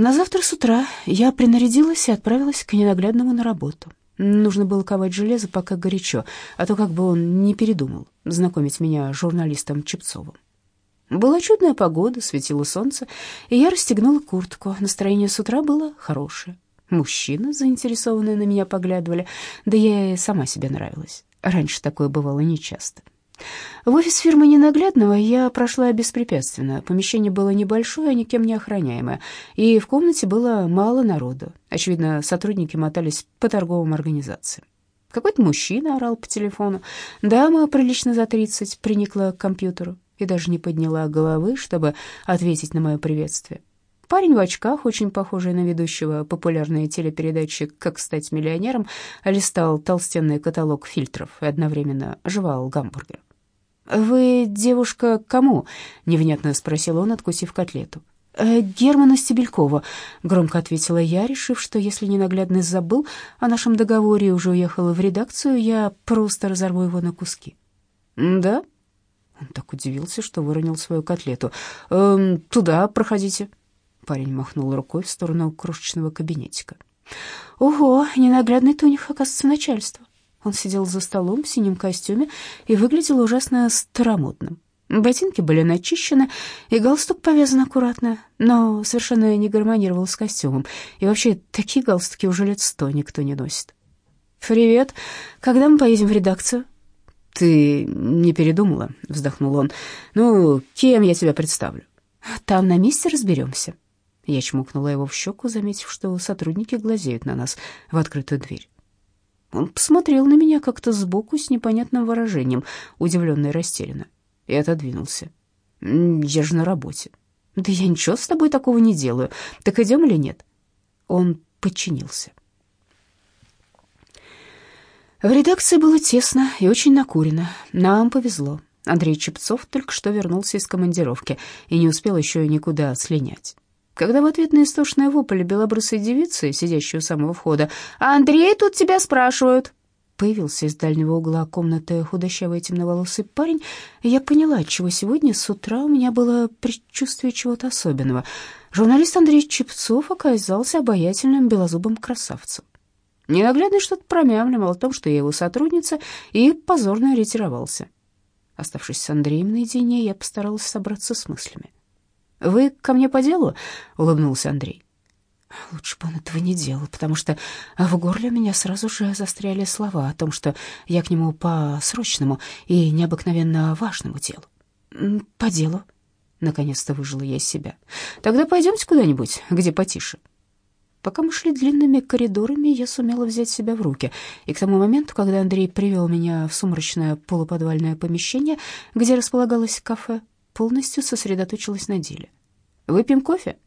На завтра с утра я принарядилась и отправилась к ненаглядному на работу. Нужно было ковать железо, пока горячо, а то как бы он не передумал знакомить меня с журналистом Чепцовым. Была чудная погода, светило солнце, и я расстегнула куртку. Настроение с утра было хорошее. Мужчины, заинтересованные на меня, поглядывали, да я и сама себе нравилась. Раньше такое бывало нечасто. В офис фирмы Ненаглядного я прошла беспрепятственно. Помещение было небольшое, никем не охраняемое, и в комнате было мало народу. Очевидно, сотрудники мотались по торговым организациям. Какой-то мужчина орал по телефону. Дама, прилично за тридцать, приникла к компьютеру и даже не подняла головы, чтобы ответить на мое приветствие. Парень в очках, очень похожий на ведущего популярной телепередачи «Как стать миллионером», листал толстенный каталог фильтров и одновременно жевал гамбургер. «Вы, девушка, кому?» — невнятно спросил он, откусив котлету. «Э, «Германа Стебелькова», — громко ответила я, решив, что если ненаглядный забыл о нашем договоре и уже уехала в редакцию, я просто разорву его на куски. «Да?» Он так удивился, что выронил свою котлету. «Эм, «Туда проходите». Парень махнул рукой в сторону крошечного кабинетика. «Ого, ненаглядный туних, оказывается, начальство. Он сидел за столом в синем костюме и выглядел ужасно старомодным. Ботинки были начищены, и галстук повязан аккуратно, но совершенно не гармонировал с костюмом. И вообще, такие галстуки уже лет сто никто не носит. «Привет. Когда мы поедем в редакцию?» «Ты не передумала?» — вздохнул он. «Ну, кем я тебя представлю?» «Там на месте разберемся». Я чмокнула его в щеку, заметив, что сотрудники глазеют на нас в открытую дверь. Он посмотрел на меня как-то сбоку с непонятным выражением, удивленно и растерянно, и отодвинулся. «Я же на работе». «Да я ничего с тобой такого не делаю. Так идем или нет?» Он подчинился. В редакции было тесно и очень накурено. Нам повезло. Андрей Чепцов только что вернулся из командировки и не успел еще никуда слинять. Когда в ответ на истошный вопль белобрысой девицы, сидящей у самого входа, «Андрей, тут тебя спрашивают!» Появился из дальнего угла комнаты худощавый темноволосый парень, я поняла, чего сегодня с утра у меня было предчувствие чего-то особенного. Журналист Андрей Чепцов оказался обаятельным белозубым красавцем. Ненаглядный что-то промямлил о том, что я его сотрудница, и позорно ретировался. Оставшись с Андреем наедине, я постаралась собраться с мыслями. «Вы ко мне по делу?» — улыбнулся Андрей. Лучше бы он этого не делал, потому что в горле у меня сразу же застряли слова о том, что я к нему по срочному и необыкновенно важному делу. «По делу», — наконец-то выжила я из себя. «Тогда пойдемте куда-нибудь, где потише». Пока мы шли длинными коридорами, я сумела взять себя в руки, и к тому моменту, когда Андрей привел меня в сумрачное полуподвальное помещение, где располагалось кафе, полностью сосредоточилась на деле. «Выпьем кофе?»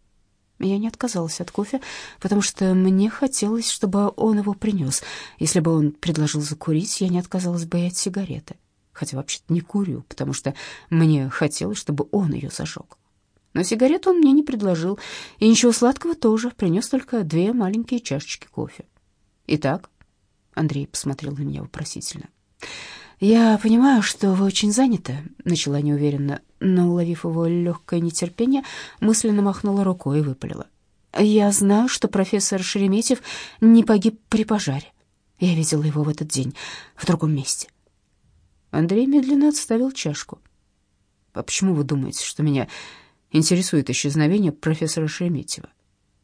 Я не отказалась от кофе, потому что мне хотелось, чтобы он его принес. Если бы он предложил закурить, я не отказалась бы и от сигареты. Хотя вообще-то не курю, потому что мне хотелось, чтобы он ее зажег. Но сигарету он мне не предложил, и ничего сладкого тоже, принес только две маленькие чашечки кофе. «Итак?» — Андрей посмотрел на меня вопросительно. «Я понимаю, что вы очень заняты», — начала неуверенно, но, уловив его легкое нетерпение, мысленно махнула рукой и выпалила. «Я знаю, что профессор Шереметьев не погиб при пожаре. Я видела его в этот день в другом месте». Андрей медленно отставил чашку. «А почему вы думаете, что меня интересует исчезновение профессора Шереметьева?»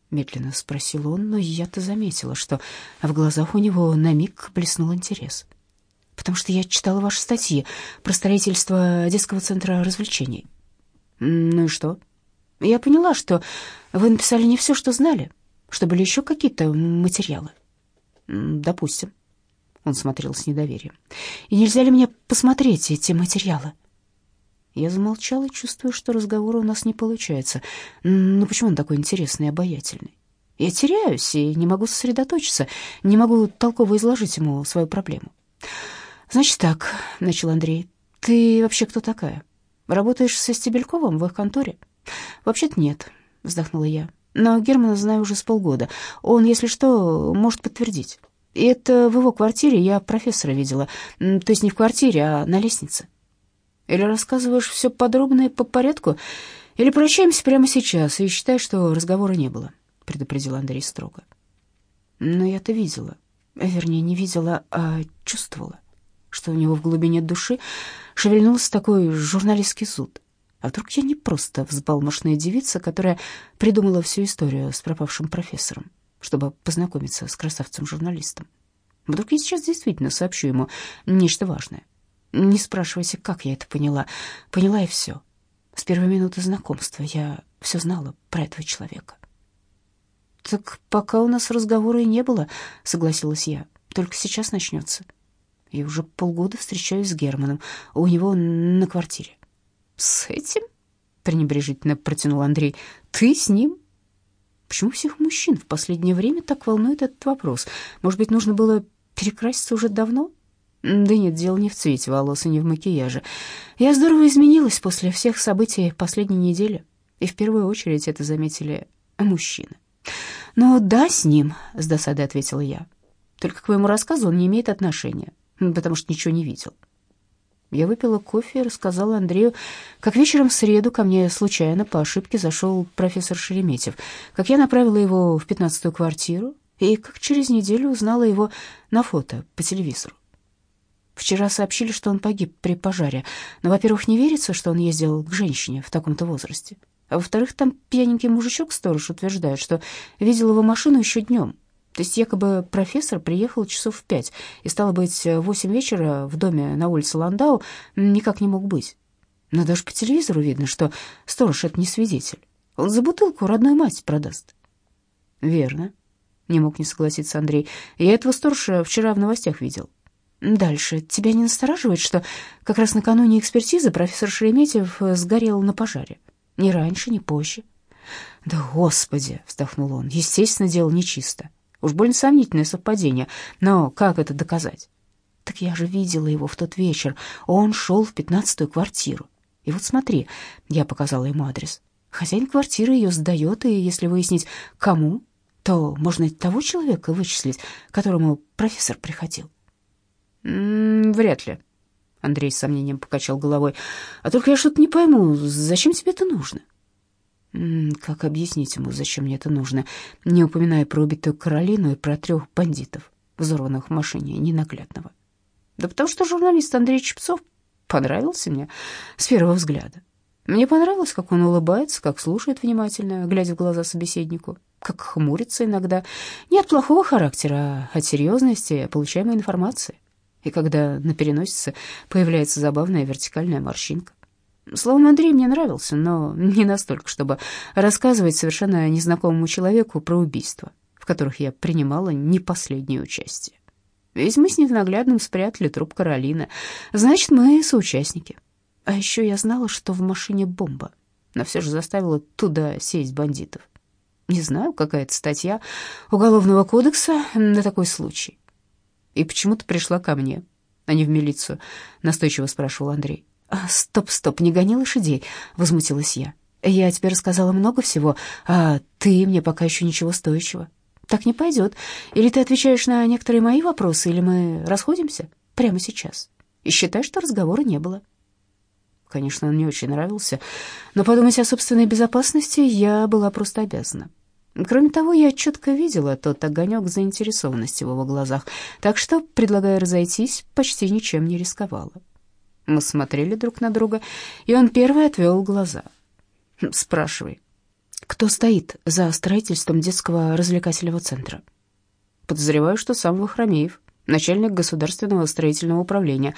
Медленно спросил он, но я-то заметила, что в глазах у него на миг блеснул интерес потому что я читала ваши статьи про строительство детского центра развлечений. Ну и что? Я поняла, что вы написали не все, что знали, что были еще какие-то материалы. Допустим. Он смотрел с недоверием. И нельзя ли мне посмотреть эти материалы? Я замолчала, чувствуя, что разговор у нас не получается. Ну почему он такой интересный и обаятельный? Я теряюсь и не могу сосредоточиться, не могу толково изложить ему свою проблему. «Значит так», — начал Андрей, — «ты вообще кто такая? Работаешь со Стебельковым в их конторе?» «Вообще-то нет», — вздохнула я. «Но Германа знаю уже с полгода. Он, если что, может подтвердить. И это в его квартире я профессора видела. То есть не в квартире, а на лестнице». «Или рассказываешь все подробно и по порядку, или прощаемся прямо сейчас и считай, что разговора не было. предупредил Андрей строго. Но я-то видела, вернее, не видела, а чувствовала, что у него в глубине души шевельнулся такой журналистский суд. А вдруг я не просто взбалмошная девица, которая придумала всю историю с пропавшим профессором, чтобы познакомиться с красавцем-журналистом? Вдруг я сейчас действительно сообщу ему нечто важное. Не спрашивайте, как я это поняла. Поняла и все. С первой минуты знакомства я все знала про этого человека. «Так пока у нас разговора и не было», — согласилась я. «Только сейчас начнется. Я уже полгода встречаюсь с Германом, у него на квартире». «С этим?» — пренебрежительно протянул Андрей. «Ты с ним?» Почему всех мужчин в последнее время так волнует этот вопрос? Может быть, нужно было перекраситься уже давно? Да нет, дело не в цвете волос и не в макияже. Я здорово изменилась после всех событий последней недели. И в первую очередь это заметили мужчины. «Ну да, с ним», — с досадой ответила я. «Только к моему рассказу он не имеет отношения, потому что ничего не видел». Я выпила кофе и рассказала Андрею, как вечером в среду ко мне случайно по ошибке зашел профессор Шереметьев, как я направила его в пятнадцатую квартиру и как через неделю узнала его на фото по телевизору. Вчера сообщили, что он погиб при пожаре, но, во-первых, не верится, что он ездил к женщине в таком-то возрасте. А во-вторых, там пьяненький мужичок-сторож утверждает, что видел его машину еще днем. То есть якобы профессор приехал часов в пять, и, стало быть, в восемь вечера в доме на улице Ландау никак не мог быть. Но даже по телевизору видно, что сторож — это не свидетель. Он за бутылку родную мать продаст. Верно. Не мог не согласиться Андрей. Я этого сторожа вчера в новостях видел. Дальше. Тебя не настораживает, что как раз накануне экспертизы профессор Шереметьев сгорел на пожаре? Ни раньше, ни позже. «Да, Господи!» — вздохнул он. «Естественно, дело нечисто. Уж больно сомнительное совпадение. Но как это доказать?» «Так я же видела его в тот вечер. Он шел в пятнадцатую квартиру. И вот смотри, я показала ему адрес. Хозяин квартиры ее сдает, и если выяснить, кому, то можно того человека вычислить, к которому профессор приходил». «М -м, «Вряд ли», Андрей с сомнением покачал головой. «А только я что-то не пойму, зачем тебе это нужно?» «Как объяснить ему, зачем мне это нужно, не упоминая про убитую Каролину и про трех бандитов, взорванных в машине ненаглядного?» «Да потому что журналист Андрей Чепцов понравился мне с первого взгляда. Мне понравилось, как он улыбается, как слушает внимательно, глядя в глаза собеседнику, как хмурится иногда. Не от плохого характера, а от серьезности получаемой информации и когда на переносице появляется забавная вертикальная морщинка. Словом, Андрей мне нравился, но не настолько, чтобы рассказывать совершенно незнакомому человеку про убийства, в которых я принимала не последнее участие. Ведь мы с ненаглядным спрятали труп Каролины, значит, мы соучастники. А еще я знала, что в машине бомба, но все же заставила туда сесть бандитов. Не знаю, какая это статья Уголовного кодекса на такой случай. И почему ты пришла ко мне, а не в милицию?» — настойчиво спрашивал Андрей. «А, «Стоп, стоп, не гони лошадей», — возмутилась я. «Я тебе рассказала много всего, а ты мне пока еще ничего стоящего. Так не пойдет. Или ты отвечаешь на некоторые мои вопросы, или мы расходимся прямо сейчас. И считай, что разговора не было». Конечно, он мне очень нравился, но подумать о собственной безопасности я была просто обязана. Кроме того, я четко видела тот огонек заинтересованности в его глазах, так что, предлагая разойтись, почти ничем не рисковала. Мы смотрели друг на друга, и он первый отвел глаза. «Спрашивай, кто стоит за строительством детского развлекательного центра?» «Подозреваю, что сам Вахромеев, начальник государственного строительного управления.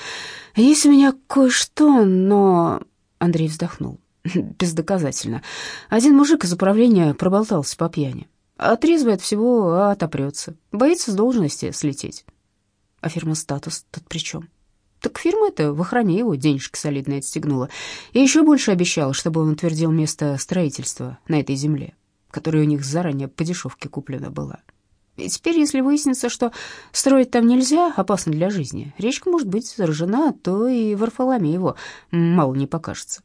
Есть у меня кое-что, но...» Андрей вздохнул. бездоказательно. Один мужик из управления проболтался по пьяни. Отрезвый от всего, а отопрется. Боится с должности слететь. А фирма «Статус» тут при чем? Так фирма эта в охране его денежки солидные отстегнула. И еще больше обещала, чтобы он утвердил место строительства на этой земле, которая у них заранее по дешевке куплена была. И теперь, если выяснится, что строить там нельзя, опасно для жизни, речка может быть заражена, то и Варфоломееву мало не покажется.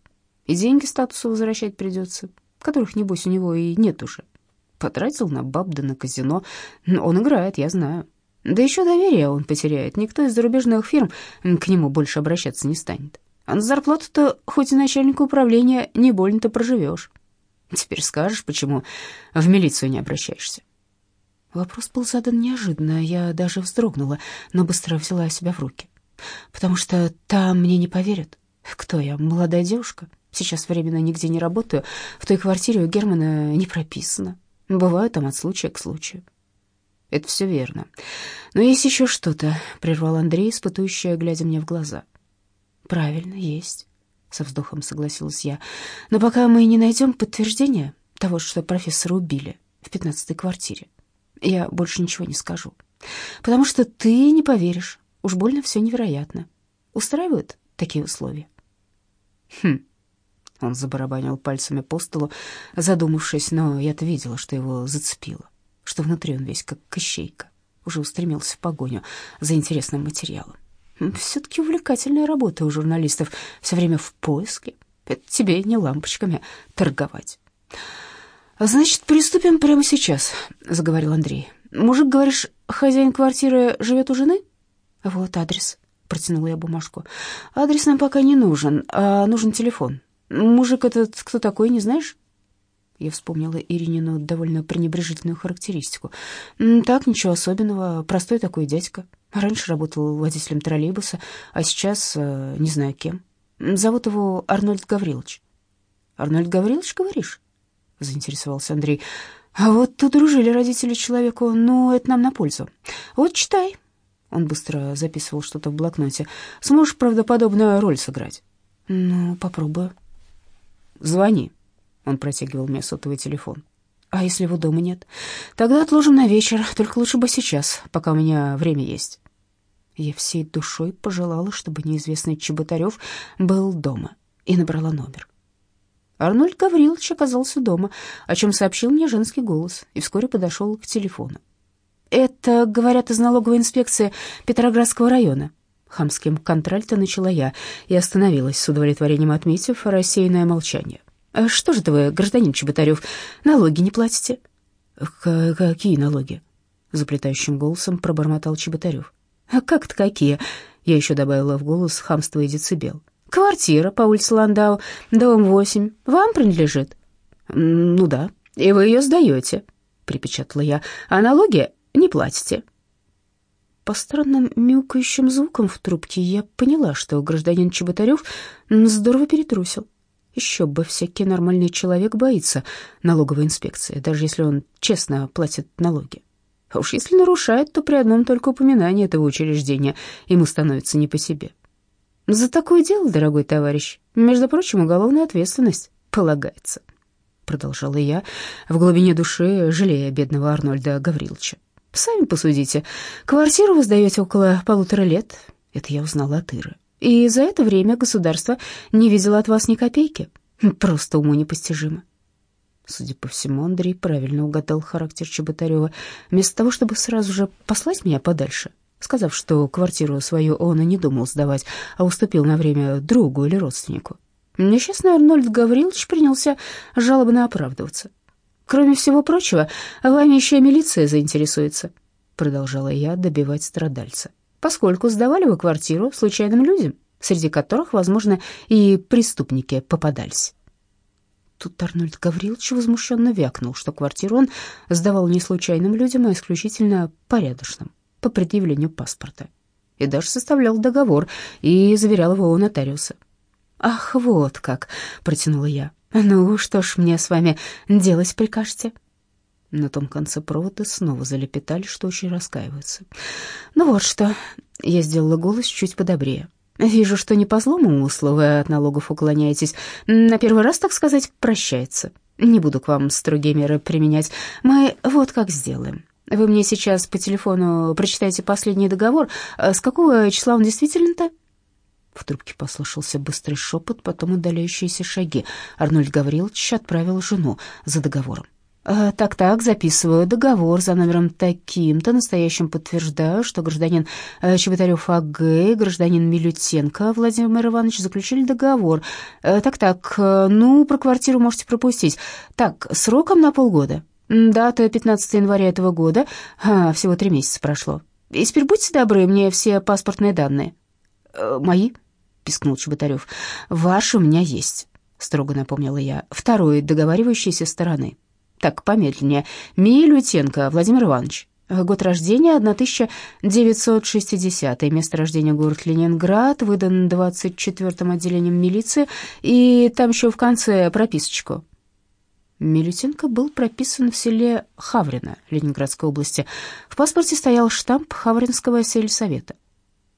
И деньги статусу возвращать придется, которых, небось, у него и нет уже. Потратил на баб да на казино. Он играет, я знаю. Да еще доверие он потеряет. Никто из зарубежных фирм к нему больше обращаться не станет. А на зарплату-то, хоть и начальника управления, не больно-то проживешь. Теперь скажешь, почему в милицию не обращаешься?» Вопрос был задан неожиданно, я даже вздрогнула, но быстро взяла себя в руки. «Потому что там мне не поверят. Кто я, молодая девушка? Сейчас временно нигде не работаю. В той квартире у Германа не прописано. Бываю там от случая к случаю». «Это все верно. Но есть еще что-то», — прервал Андрей, испытующая, глядя мне в глаза. «Правильно, есть», — со вздохом согласилась я. «Но пока мы не найдем подтверждения того, что профессора убили в пятнадцатой квартире, я больше ничего не скажу. Потому что ты не поверишь. Уж больно все невероятно. Устраивают такие условия?» «Хм». Он забарабанил пальцами по столу, задумавшись, но я-то видела, что его зацепило, что внутри он весь как кощейка, уже устремился в погоню за интересным материалом. Все-таки увлекательная работа у журналистов, все время в поиске. Это тебе не лампочками торговать. «Значит, приступим прямо сейчас», — заговорил Андрей. «Мужик, говоришь, хозяин квартиры живет у жены?» «Вот адрес», — протянула я бумажку. «Адрес нам пока не нужен, а нужен телефон. Мужик этот кто такой, не знаешь?» Я вспомнила Иринину довольно пренебрежительную характеристику. «Так, ничего особенного, простой такой дядька. Раньше работал водителем троллейбуса, а сейчас э, не знаю кем. Зовут его Арнольд Гаврилович». «Арнольд Гаврилович, говоришь?» — заинтересовался Андрей. «А вот удружили родители человеку, ну, это нам на пользу. Вот читай». Он быстро записывал что-то в блокноте. «Сможешь правдоподобную роль сыграть?» «Ну, попробую». «Звони». Он протягивал мне сотовый телефон. «А если его дома нет?» «Тогда отложим на вечер, только лучше бы сейчас, пока у меня время есть». Я всей душой пожелала, чтобы неизвестный Чеботарев был дома, и набрала номер. Арнольд Гаврилович оказался дома, о чем сообщил мне женский голос, и вскоре подошел к телефону. «Это, говорят, из налоговой инспекции Петроградского района». Хамским контральто начала я и остановилась, с удовлетворением отметив рассеянное молчание. «А «Что же вы, гражданин Чеботарев, налоги не платите?» «Какие налоги?» — заплетающим голосом пробормотал Чеботарев. «А как-то какие?» — я еще добавила в голос хамство и децибел. Квартира по улице Ландау, дом 8, вам принадлежит? Ну да, и вы ее сдаете, припечатала я, а налоги не платите. По странным мяукающим звукам в трубке я поняла, что гражданин Чеботарев здорово перетрусил. Еще бы всякий нормальный человек боится налоговой инспекции, даже если он честно платит налоги. А уж если нарушает, то при одном только упоминании этого учреждения ему становится не по себе. За такое дело, дорогой товарищ, между прочим, уголовная ответственность полагается, продолжала я, в глубине души жалея бедного Арнольда Гавриловича. Сами посудите, квартиру вы сдаете около полутора лет, это я узнала от Иры, и за это время государство не видело от вас ни копейки. Просто уму непостижимо. Судя по всему, Андрей правильно угадал характер Чеботарева. Вместо того, чтобы сразу же послать меня подальше, сказав, что квартиру свою он и не думал сдавать, а уступил на время другу или родственнику. Несчастный Арнольд Гаврилович принялся жалобно оправдываться. «Кроме всего прочего, вами еще и милиция заинтересуется», продолжала я добивать страдальца, «поскольку сдавали вы квартиру случайным людям, среди которых, возможно, и преступники попадались». Тут Арнольд Гаврилович возмущенно вякнул, что квартиру он сдавал не случайным людям, а исключительно порядочным по предъявлению паспорта. И даже составлял договор и заверял его у нотариуса. «Ах, вот как!» — протянула я. «Ну, что ж мне с вами делать прикажете?» На том конце провода снова залепетали, что очень раскаиваются. «Ну вот что...» — я сделала голос чуть подобрее. «Вижу, что не по злому умыслу вы от налогов уклоняетесь. На первый раз, так сказать, прощается. Не буду к вам строгие меры применять. Мы вот как сделаем. Вы мне сейчас по телефону прочитаете последний договор. С какого числа он действительно-то?» В трубке послышался быстрый шепот, потом удаляющиеся шаги. Арнольд Гаврилович отправил жену за договором. «Э, «Так-так, записываю договор за номером таким-то, настоящим подтверждаю, что гражданин э, Чеботарев А.Г. и гражданин Милютенко Владимир Иванович заключили договор. Э, так-так, ну, про квартиру можете пропустить. Так, сроком на полгода». Дата 15 января этого года. А, всего три месяца прошло. И теперь будьте добры, мне все паспортные данные. Мои? пискнул Чеботарев. Ваши у меня есть. — строго напомнила я, — «второй договаривающейся стороны». «Так, помедленнее. Милютенко Владимир Иванович». Год рождения 1960, место рождения город Ленинград, выдан 24-м отделением милиции, и там еще в конце прописочку. Милютенко был прописан в селе Хаврино Ленинградской области. В паспорте стоял штамп Хавринского сельсовета.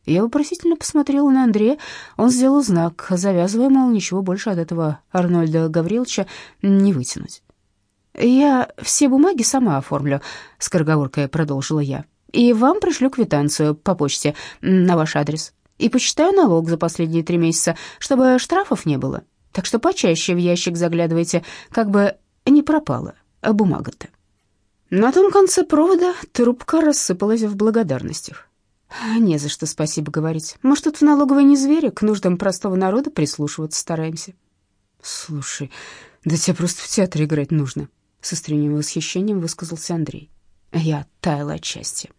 Я вопросительно посмотрела на Андрея. Он сделал знак, завязывая, мол, ничего больше от этого Арнольда Гавриловича не вытянуть. «Я все бумаги сама оформлю», — скороговоркой продолжила я. «И вам пришлю квитанцию по почте на ваш адрес. И посчитаю налог за последние три месяца, чтобы штрафов не было. Так что почаще в ящик заглядывайте, как бы не пропала бумага-то». На том конце провода трубка рассыпалась в благодарностях. «Не за что спасибо говорить. Мы тут в налоговой не звери, к нуждам простого народа прислушиваться стараемся». «Слушай, да тебе просто в театре играть нужно», — с искренним восхищением высказался Андрей. Я таяла от счастья.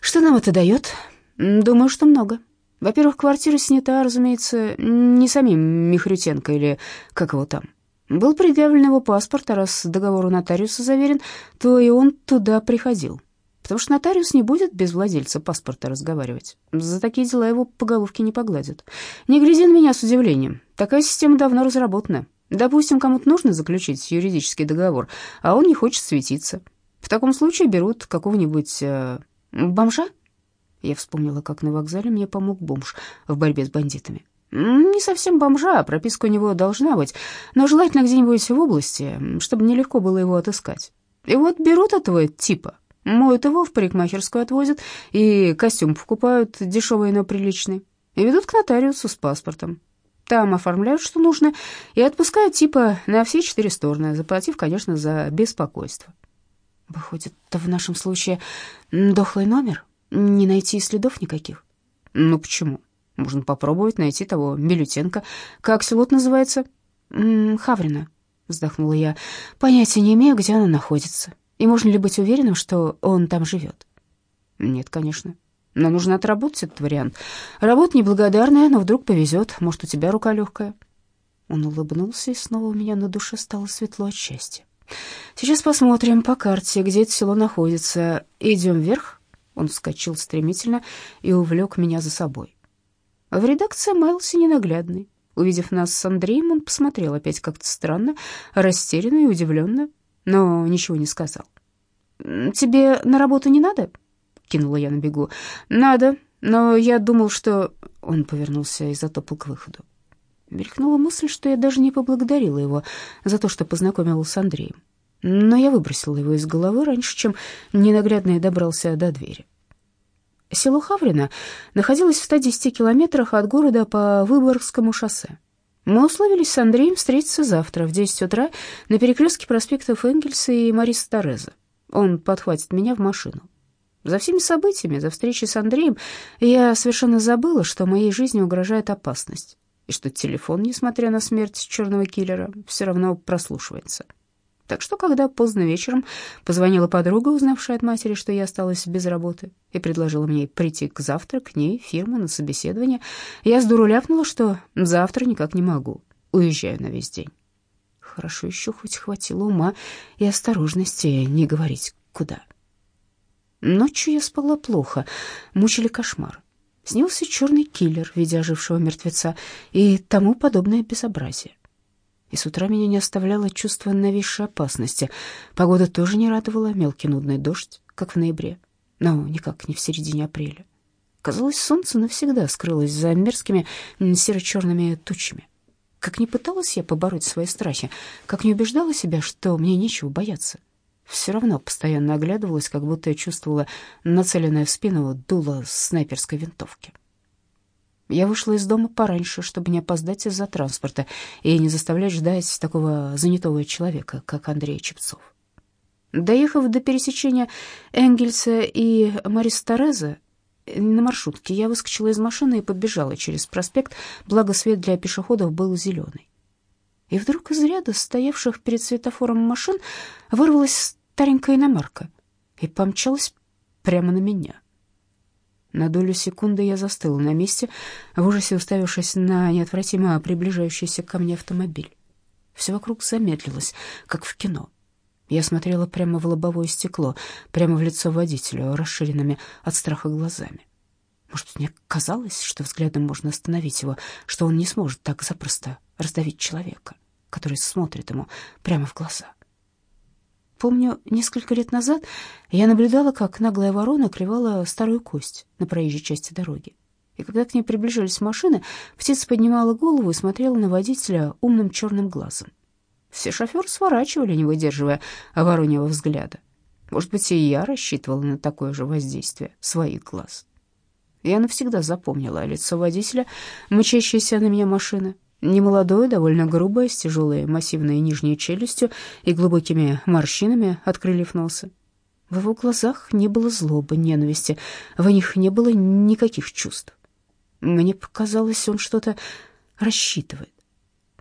«Что нам это дает?» «Думаю, что много. Во-первых, квартира снята, разумеется, не самим Михрютенко или как его там. Был предъявлен его паспорт, а раз договор у нотариуса заверен, то и он туда приходил потому что нотариус не будет без владельца паспорта разговаривать. За такие дела его по головке не погладят. Не гляди на меня с удивлением. Такая система давно разработана. Допустим, кому-то нужно заключить юридический договор, а он не хочет светиться. В таком случае берут какого-нибудь э, бомжа. Я вспомнила, как на вокзале мне помог бомж в борьбе с бандитами. Не совсем бомжа, прописка у него должна быть, но желательно где-нибудь в области, чтобы нелегко было его отыскать. И вот берут этого типа, Моют его, в парикмахерскую отвозят, и костюм покупают дешевый, но приличный, и ведут к нотариусу с паспортом. Там оформляют, что нужно, и отпускают типа на все четыре стороны, заплатив, конечно, за беспокойство. Выходит, в нашем случае дохлый номер? Не найти следов никаких? Ну почему? Можно попробовать найти того Милютенко. Как село называется? Хаврина, вздохнула я. Понятия не имею, где она находится. И можно ли быть уверенным, что он там живет? Нет, конечно. Но нужно отработать этот вариант. Работа неблагодарная, но вдруг повезет. Может, у тебя рука легкая. Он улыбнулся, и снова у меня на душе стало светло от счастья. Сейчас посмотрим по карте, где это село находится. Идем вверх. Он вскочил стремительно и увлек меня за собой. В редакции маялся ненаглядный. Увидев нас с Андреем, он посмотрел опять как-то странно, растерянно и удивленно но ничего не сказал. «Тебе на работу не надо?» — кинула я на бегу. «Надо, но я думал, что...» Он повернулся и затопал к выходу. Мелькнула мысль, что я даже не поблагодарила его за то, что познакомила с Андреем. Но я выбросила его из головы раньше, чем ненаглядный добрался до двери. Село Хаврино находилось в 110 километрах от города по Выборгскому шоссе. Мы условились с Андреем встретиться завтра в 10 утра на перекрестке проспектов Энгельса и Мариса Тореза. Он подхватит меня в машину. За всеми событиями, за встречей с Андреем, я совершенно забыла, что моей жизни угрожает опасность, и что телефон, несмотря на смерть черного киллера, все равно прослушивается. Так что, когда поздно вечером позвонила подруга, узнавшая от матери, что я осталась без работы, и предложила мне прийти к завтра к ней в фирму на собеседование, я с дуру ляпнула, что завтра никак не могу, уезжаю на весь день. Хорошо еще хоть хватило ума и осторожности не говорить куда. Ночью я спала плохо, мучили кошмар. Снился черный киллер в виде ожившего мертвеца и тому подобное безобразие и с утра меня не оставляло чувство нависшей опасности. Погода тоже не радовала, мелкий нудный дождь, как в ноябре, но никак не в середине апреля. Казалось, солнце навсегда скрылось за мерзкими серо-черными тучами. Как ни пыталась я побороть свои страхи, как не убеждала себя, что мне нечего бояться, все равно постоянно оглядывалась, как будто я чувствовала нацеленное в спину дуло снайперской винтовки. Я вышла из дома пораньше, чтобы не опоздать из-за транспорта и не заставлять ждать такого занятого человека, как Андрей Чепцов. Доехав до пересечения Энгельса и Марис Тореза, на маршрутке я выскочила из машины и побежала через проспект, благо свет для пешеходов был зеленый. И вдруг из ряда стоявших перед светофором машин вырвалась старенькая иномарка и помчалась прямо на меня. На долю секунды я застыла на месте, в ужасе уставившись на неотвратимо приближающийся ко мне автомобиль. Все вокруг замедлилось, как в кино. Я смотрела прямо в лобовое стекло, прямо в лицо водителю, расширенными от страха глазами. Может, мне казалось, что взглядом можно остановить его, что он не сможет так запросто раздавить человека, который смотрит ему прямо в глаза. Помню, несколько лет назад я наблюдала, как наглая ворона клевала старую кость на проезжей части дороги. И когда к ней приближались машины, птица поднимала голову и смотрела на водителя умным черным глазом. Все шоферы сворачивали, не выдерживая вороньего взгляда. Может быть, и я рассчитывала на такое же воздействие своих глаз. Я навсегда запомнила лицо водителя, мчащейся на меня машины. Немолодое, довольно грубое, с тяжелой массивной нижней челюстью и глубокими морщинами от крыльев носа. В его глазах не было злобы, ненависти, в них не было никаких чувств. Мне показалось, он что-то рассчитывает.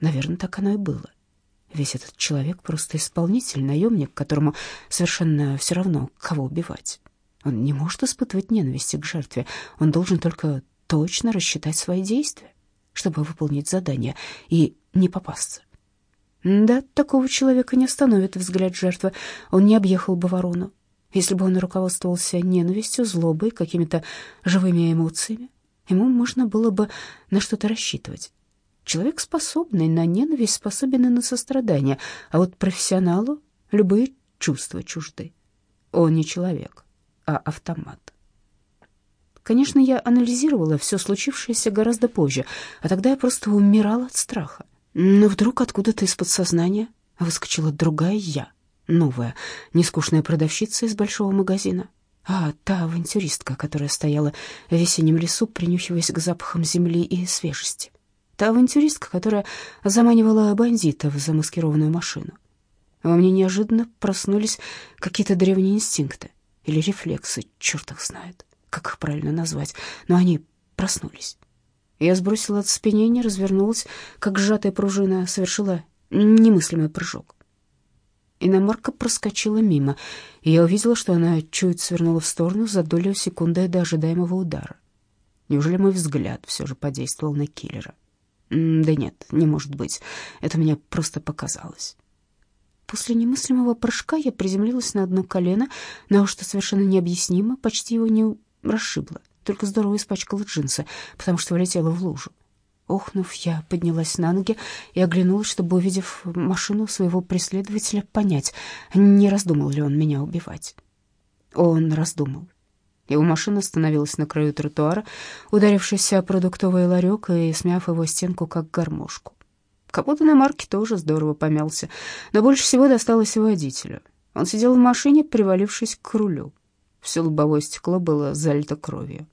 Наверное, так оно и было. Весь этот человек просто исполнитель, наемник, которому совершенно все равно, кого убивать. Он не может испытывать ненависти к жертве, он должен только точно рассчитать свои действия, чтобы выполнить задание и не попасться. Да, такого человека не остановит взгляд жертвы, он не объехал бы ворону. Если бы он руководствовался ненавистью, злобой, какими-то живыми эмоциями, ему можно было бы на что-то рассчитывать. Человек, способный на ненависть, способен и на сострадание, а вот профессионалу любые чувства чужды. Он не человек, а автомат. Конечно, я анализировала все случившееся гораздо позже, а тогда я просто умирала от страха. Но вдруг откуда-то из подсознания выскочила другая я, новая, нескучная продавщица из большого магазина. А та авантюристка, которая стояла в весеннем лесу, принюхиваясь к запахам земли и свежести. Та авантюристка, которая заманивала бандитов в замаскированную машину. Во мне неожиданно проснулись какие-то древние инстинкты или рефлексы, черт их знает, как их правильно назвать, но они проснулись. Я сбросила оцепенение, развернулась, как сжатая пружина, совершила немыслимый прыжок. Иномарка проскочила мимо, и я увидела, что она чуть свернула в сторону за долю секунды до ожидаемого удара. Неужели мой взгляд все же подействовал на киллера? Да нет, не может быть. Это мне просто показалось. После немыслимого прыжка я приземлилась на одно колено, но что совершенно необъяснимо, почти его не расшибло, только здорово испачкала джинсы, потому что влетела в лужу. Охнув, я поднялась на ноги и оглянулась, чтобы, увидев машину своего преследователя, понять, не раздумал ли он меня убивать. Он раздумал. Его машина остановилась на краю тротуара, ударившись о продуктовый ларек и смяв его стенку, как гармошку. Капот иномарки тоже здорово помялся, но больше всего досталось водителю. Он сидел в машине, привалившись к рулю. Все лобовое стекло было залито кровью.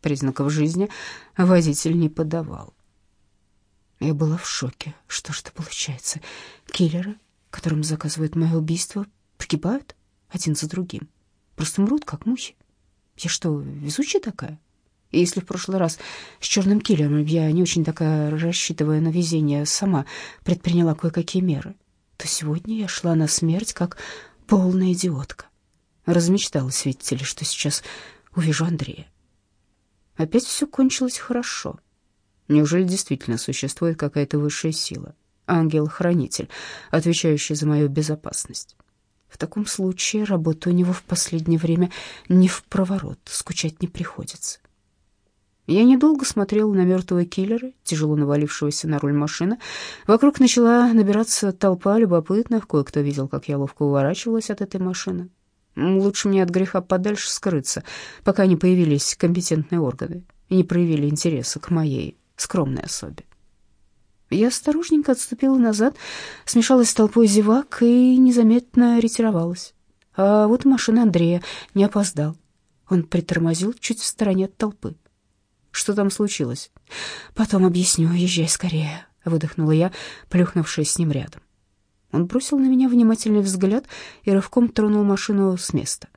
Признаков жизни водитель не подавал. Я была в шоке. Что ж это получается? Киллеры, которым заказывают мое убийство, погибают один за другим. Просто мрут, как мухи. Я что, везучая такая? И если в прошлый раз с черным киллером я не очень такая, рассчитывая на везение, сама предприняла кое-какие меры, то сегодня я шла на смерть как полная идиотка. Размечталась, видите ли, что сейчас увижу Андрея. Опять все кончилось хорошо. Неужели действительно существует какая-то высшая сила, ангел-хранитель, отвечающий за мою безопасность? В таком случае работа у него в последнее время не в проворот, скучать не приходится. Я недолго смотрела на мертвого киллера, тяжело навалившегося на руль машины. Вокруг начала набираться толпа любопытных, кое-кто видел, как я ловко уворачивалась от этой машины. Лучше мне от греха подальше скрыться, пока не появились компетентные органы и не проявили интереса к моей скромной особе. Я осторожненько отступила назад, смешалась с толпой зевак и незаметно ретировалась. А вот машина Андрея не опоздал. Он притормозил чуть в стороне от толпы. Что там случилось? Потом объясню, езжай скорее, выдохнула я, плюхнувшись с ним рядом. Он бросил на меня внимательный взгляд и рывком тронул машину с места.